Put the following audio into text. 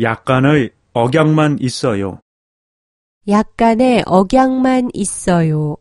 약간의 억양만 있어요. 약간의 억양만 있어요.